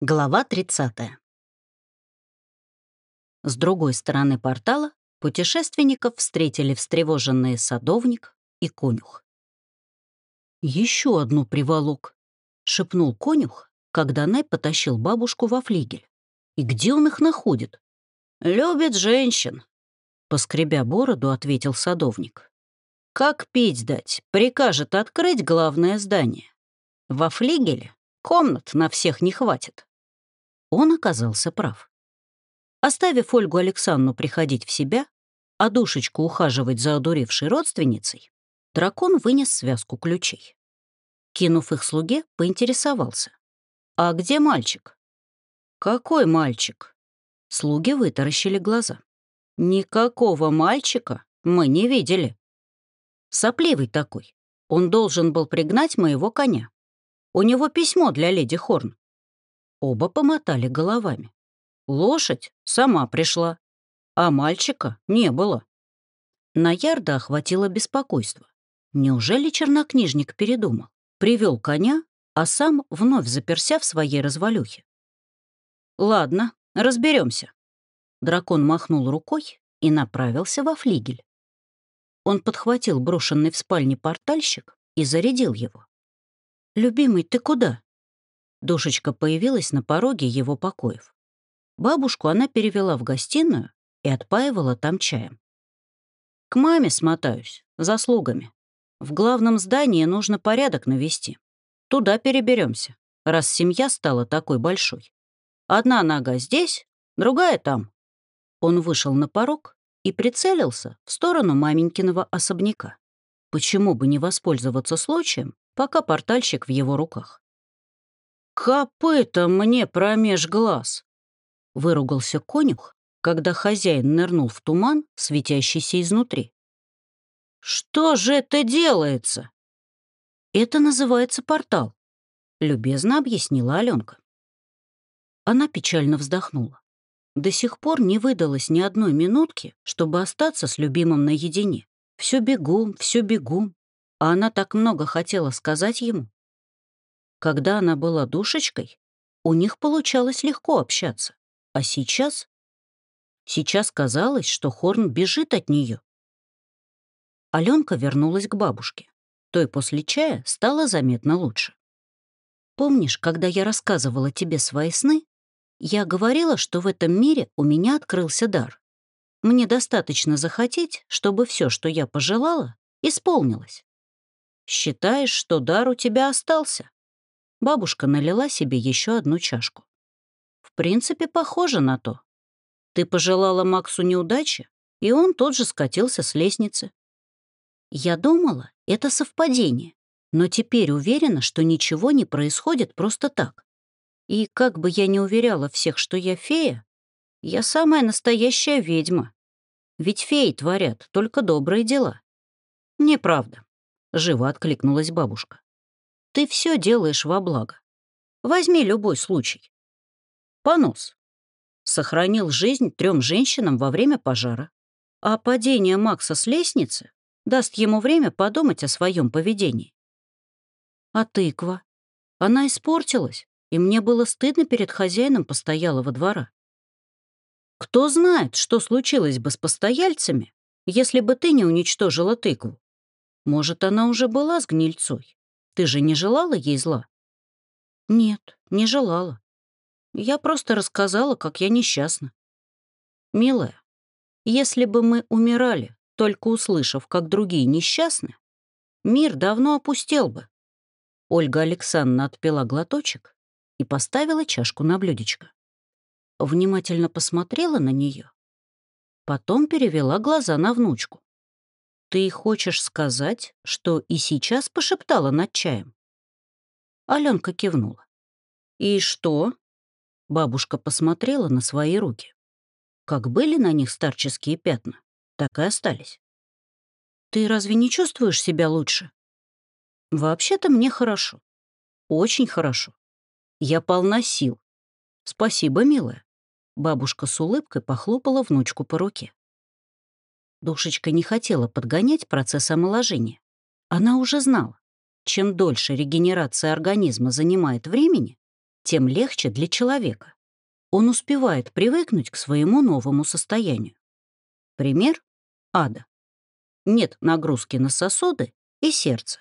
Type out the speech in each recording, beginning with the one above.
Глава 30. С другой стороны портала путешественников встретили встревоженные садовник и конюх. «Еще одну приволок», — шепнул конюх, когда Най потащил бабушку во флигель. «И где он их находит?» «Любит женщин», — поскребя бороду, ответил садовник. «Как пить дать? Прикажет открыть главное здание. Во флигеле комнат на всех не хватит». Он оказался прав. Оставив Ольгу Александру приходить в себя, а душечку ухаживать за одуревшей родственницей, дракон вынес связку ключей. Кинув их слуге, поинтересовался. «А где мальчик?» «Какой мальчик?» Слуги вытаращили глаза. «Никакого мальчика мы не видели. Сопливый такой. Он должен был пригнать моего коня. У него письмо для леди Хорн. Оба помотали головами. Лошадь сама пришла, а мальчика не было. Наярда охватило беспокойство. Неужели чернокнижник передумал? Привел коня, а сам вновь заперся в своей развалюхе. «Ладно, разберемся. Дракон махнул рукой и направился во флигель. Он подхватил брошенный в спальне портальщик и зарядил его. «Любимый, ты куда?» Душечка появилась на пороге его покоев. Бабушку она перевела в гостиную и отпаивала там чаем. «К маме смотаюсь, заслугами. В главном здании нужно порядок навести. Туда переберемся, раз семья стала такой большой. Одна нога здесь, другая там». Он вышел на порог и прицелился в сторону маменькиного особняка. Почему бы не воспользоваться случаем, пока портальщик в его руках? «Копыта мне промеж глаз!» — выругался конюх, когда хозяин нырнул в туман, светящийся изнутри. «Что же это делается?» «Это называется портал», — любезно объяснила Аленка. Она печально вздохнула. До сих пор не выдалось ни одной минутки, чтобы остаться с любимым наедине. Все бегу, все бегу. А она так много хотела сказать ему. Когда она была душечкой, у них получалось легко общаться. А сейчас? Сейчас казалось, что Хорн бежит от нее. Аленка вернулась к бабушке. Той после чая стало заметно лучше. «Помнишь, когда я рассказывала тебе свои сны, я говорила, что в этом мире у меня открылся дар. Мне достаточно захотеть, чтобы все, что я пожелала, исполнилось. Считаешь, что дар у тебя остался?» Бабушка налила себе еще одну чашку. В принципе, похоже на то. Ты пожелала Максу неудачи, и он тот же скатился с лестницы. Я думала, это совпадение, но теперь уверена, что ничего не происходит просто так. И как бы я ни уверяла всех, что я фея, я самая настоящая ведьма. Ведь феи творят только добрые дела. Неправда, — живо откликнулась бабушка. Ты все делаешь во благо. Возьми любой случай. Понос. Сохранил жизнь трем женщинам во время пожара. А падение Макса с лестницы даст ему время подумать о своем поведении. А тыква? Она испортилась, и мне было стыдно перед хозяином постоялого двора. Кто знает, что случилось бы с постояльцами, если бы ты не уничтожила тыкву? Может, она уже была с гнильцой? Ты же не желала ей зла?» «Нет, не желала. Я просто рассказала, как я несчастна. Милая, если бы мы умирали, только услышав, как другие несчастны, мир давно опустел бы». Ольга Александровна отпила глоточек и поставила чашку на блюдечко. Внимательно посмотрела на нее, потом перевела глаза на внучку. «Ты хочешь сказать, что и сейчас пошептала над чаем?» Аленка кивнула. «И что?» Бабушка посмотрела на свои руки. Как были на них старческие пятна, так и остались. «Ты разве не чувствуешь себя лучше?» «Вообще-то мне хорошо. Очень хорошо. Я полна сил. Спасибо, милая». Бабушка с улыбкой похлопала внучку по руке. Душечка не хотела подгонять процесс омоложения. Она уже знала, чем дольше регенерация организма занимает времени, тем легче для человека. Он успевает привыкнуть к своему новому состоянию. Пример — ада. Нет нагрузки на сосуды и сердце.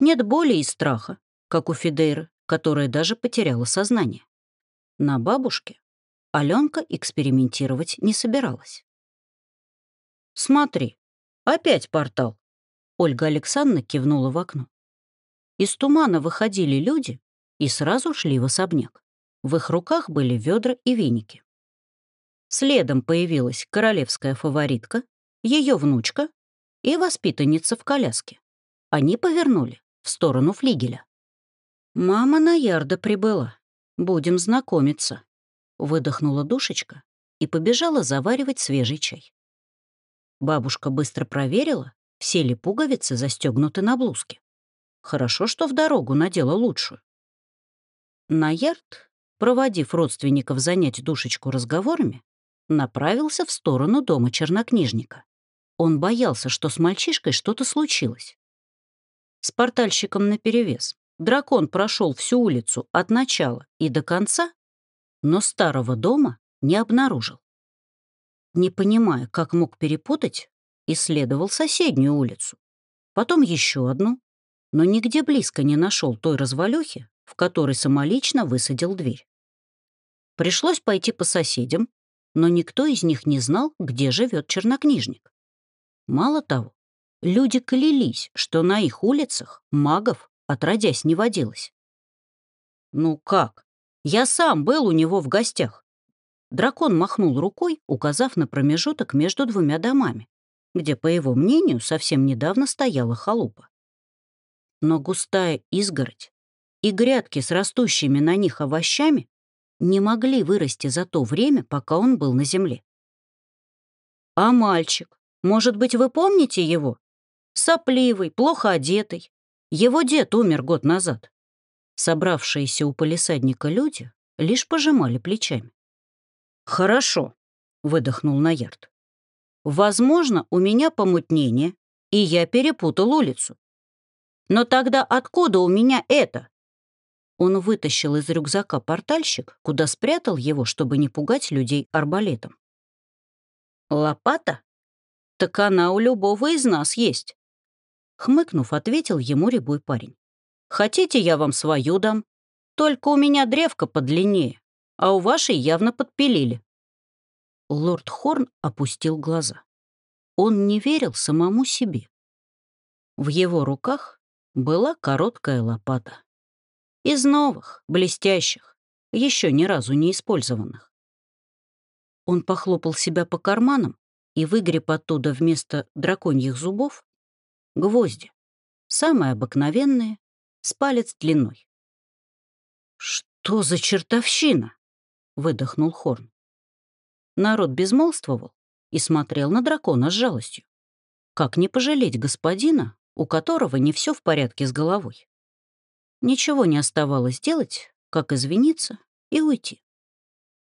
Нет боли и страха, как у Фидейры, которая даже потеряла сознание. На бабушке Аленка экспериментировать не собиралась. «Смотри, опять портал!» Ольга Александровна кивнула в окно. Из тумана выходили люди и сразу шли в особняк. В их руках были ведра и веники. Следом появилась королевская фаворитка, ее внучка и воспитанница в коляске. Они повернули в сторону флигеля. «Мама на ярда прибыла. Будем знакомиться», — выдохнула душечка и побежала заваривать свежий чай. Бабушка быстро проверила, все ли пуговицы застегнуты на блузке. Хорошо, что в дорогу надела лучшую. На ярд, проводив родственников занять душечку разговорами, направился в сторону дома чернокнижника. Он боялся, что с мальчишкой что-то случилось. С портальщиком наперевес. Дракон прошел всю улицу от начала и до конца, но старого дома не обнаружил. Не понимая, как мог перепутать, исследовал соседнюю улицу, потом еще одну, но нигде близко не нашел той развалюхи, в которой самолично высадил дверь. Пришлось пойти по соседям, но никто из них не знал, где живет чернокнижник. Мало того, люди клялись, что на их улицах магов отродясь не водилось. «Ну как? Я сам был у него в гостях». Дракон махнул рукой, указав на промежуток между двумя домами, где, по его мнению, совсем недавно стояла халупа. Но густая изгородь и грядки с растущими на них овощами не могли вырасти за то время, пока он был на земле. А мальчик, может быть, вы помните его? Сопливый, плохо одетый. Его дед умер год назад. Собравшиеся у полисадника люди лишь пожимали плечами. «Хорошо», — выдохнул Наярд. «Возможно, у меня помутнение, и я перепутал улицу. Но тогда откуда у меня это?» Он вытащил из рюкзака портальщик, куда спрятал его, чтобы не пугать людей арбалетом. «Лопата? Так она у любого из нас есть. Хмыкнув, ответил ему рябой парень. «Хотите, я вам свою дам? Только у меня древко подлиннее, а у вашей явно подпилили». Лорд Хорн опустил глаза. Он не верил самому себе. В его руках была короткая лопата. Из новых, блестящих, еще ни разу не использованных. Он похлопал себя по карманам и выгреб оттуда вместо драконьих зубов Гвозди. Самые обыкновенные, с палец длиной. «Что за чертовщина?» — выдохнул Хорн. Народ безмолвствовал и смотрел на дракона с жалостью. Как не пожалеть господина, у которого не все в порядке с головой? Ничего не оставалось делать, как извиниться и уйти.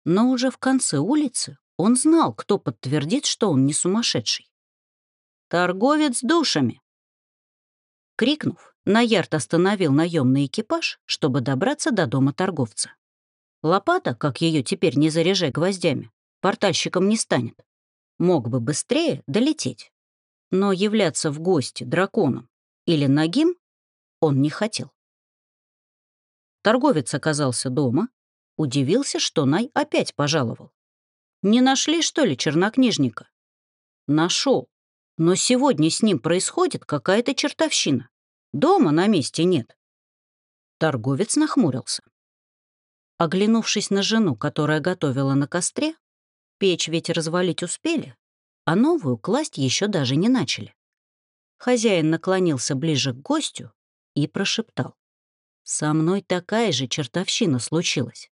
Но уже в конце улицы он знал, кто подтвердит, что он не сумасшедший. «Торговец душами!» Крикнув, Наярд остановил наемный экипаж, чтобы добраться до дома торговца. Лопата, как ее теперь не заряжай гвоздями, портальщиком не станет. Мог бы быстрее долететь. Но являться в гости драконом или нагим он не хотел. Торговец оказался дома, удивился, что Най опять пожаловал. Не нашли, что ли, чернокнижника? Нашел. Но сегодня с ним происходит какая-то чертовщина. Дома на месте нет. Торговец нахмурился. Оглянувшись на жену, которая готовила на костре, печь ведь развалить успели, а новую класть еще даже не начали. Хозяин наклонился ближе к гостю и прошептал. «Со мной такая же чертовщина случилась.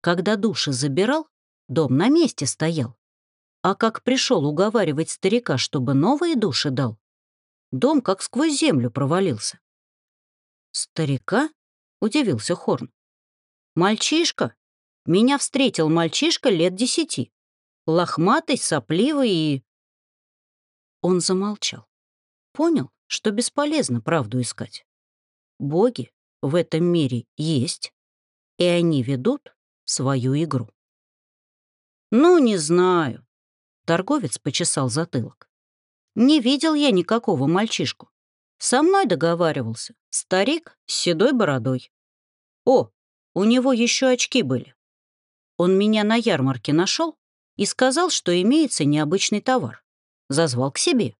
Когда души забирал, дом на месте стоял. А как пришел уговаривать старика, чтобы новые души дал, дом как сквозь землю провалился. «Старика?» — удивился Хорн. «Мальчишка? Меня встретил мальчишка лет десяти. Лохматый, сопливый и...» Он замолчал. Понял, что бесполезно правду искать. Боги в этом мире есть, и они ведут свою игру. «Ну, не знаю», — торговец почесал затылок. «Не видел я никакого мальчишку. Со мной договаривался старик с седой бородой. О, у него еще очки были. Он меня на ярмарке нашел и сказал, что имеется необычный товар. Зазвал к себе.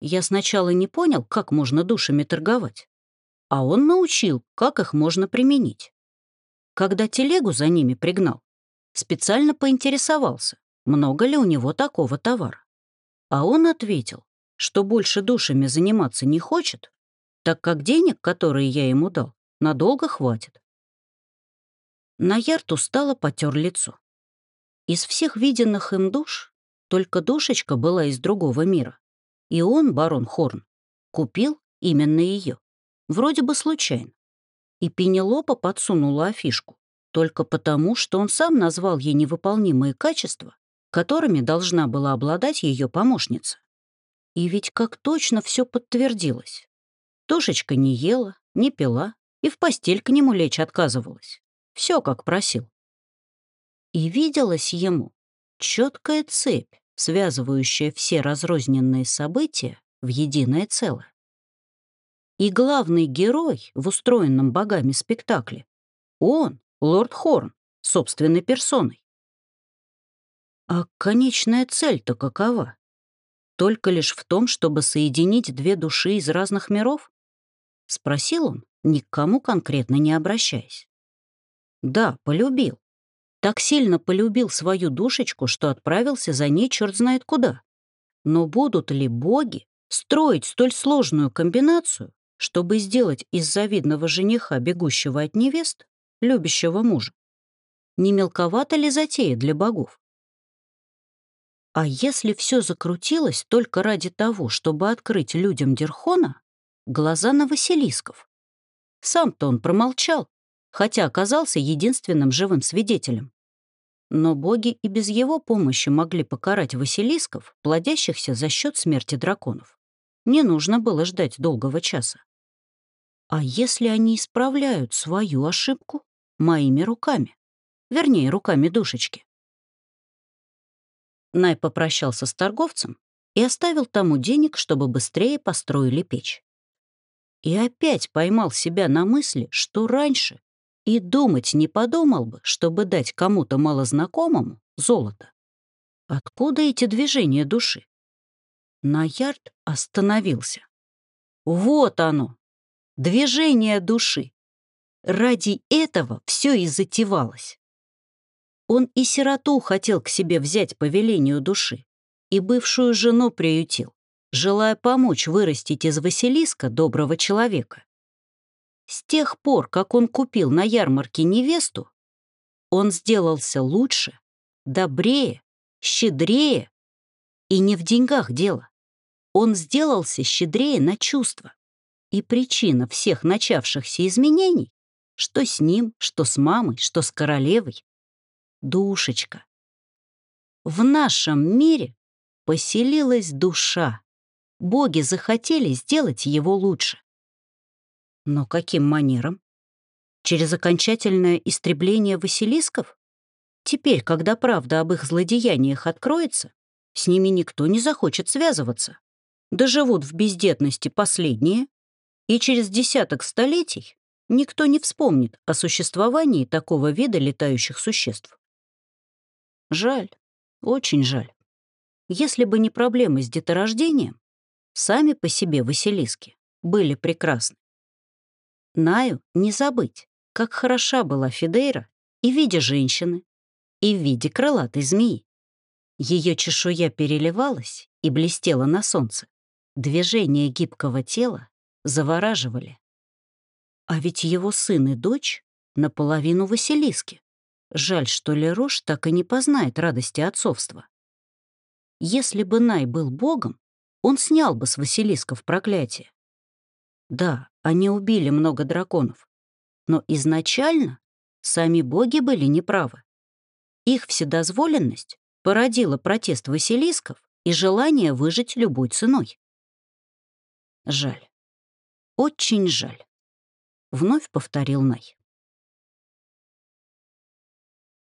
Я сначала не понял, как можно душами торговать, а он научил, как их можно применить. Когда телегу за ними пригнал, специально поинтересовался, много ли у него такого товара. А он ответил, что больше душами заниматься не хочет, так как денег, которые я ему дал, надолго хватит. Наярд устало потер лицо. Из всех виденных им душ только душечка была из другого мира. И он, барон Хорн, купил именно ее. Вроде бы случайно. И Пенелопа подсунула афишку. Только потому, что он сам назвал ей невыполнимые качества, которыми должна была обладать ее помощница. И ведь как точно все подтвердилось. Душечка не ела, не пила и в постель к нему лечь отказывалась. Все как просил. И виделась ему четкая цепь, связывающая все разрозненные события в единое целое. И главный герой в устроенном богами спектакле — он, лорд Хорн, собственной персоной. А конечная цель-то какова? Только лишь в том, чтобы соединить две души из разных миров? Спросил он, никому конкретно не обращаясь. Да, полюбил. Так сильно полюбил свою душечку, что отправился за ней черт знает куда. Но будут ли боги строить столь сложную комбинацию, чтобы сделать из завидного жениха, бегущего от невест, любящего мужа? Не мелковато ли затея для богов? А если все закрутилось только ради того, чтобы открыть людям Дерхона глаза на Василисков? Сам-то он промолчал, хотя оказался единственным живым свидетелем. Но боги и без его помощи могли покарать Василисков, плодящихся за счет смерти драконов. Не нужно было ждать долгого часа. А если они исправляют свою ошибку моими руками? Вернее, руками душечки. Най попрощался с торговцем и оставил тому денег, чтобы быстрее построили печь. И опять поймал себя на мысли, что раньше и думать не подумал бы, чтобы дать кому-то малознакомому золото. Откуда эти движения души? Наярд остановился. Вот оно, движение души. Ради этого все и затевалось. Он и сироту хотел к себе взять по велению души, и бывшую жену приютил, желая помочь вырастить из Василиска доброго человека. С тех пор, как он купил на ярмарке невесту, он сделался лучше, добрее, щедрее. И не в деньгах дело. Он сделался щедрее на чувства. И причина всех начавшихся изменений, что с ним, что с мамой, что с королевой, душечка. В нашем мире поселилась душа. Боги захотели сделать его лучше. Но каким манером? Через окончательное истребление Василисков? Теперь, когда правда об их злодеяниях откроется, с ними никто не захочет связываться. Доживут в бездетности последние, и через десяток столетий никто не вспомнит о существовании такого вида летающих существ. Жаль, очень жаль. Если бы не проблемы с деторождением, сами по себе Василиски были прекрасны. Наю не забыть, как хороша была Фидейра и в виде женщины, и в виде крылатой змеи. Ее чешуя переливалась и блестела на солнце. Движения гибкого тела завораживали. А ведь его сын и дочь наполовину Василиски. Жаль, что Лерош так и не познает радости отцовства. Если бы Най был богом, он снял бы с Василисков проклятие. Да, они убили много драконов. Но изначально сами боги были неправы. Их вседозволенность породила протест Василисков и желание выжить любой ценой. Жаль. Очень жаль. Вновь повторил Най.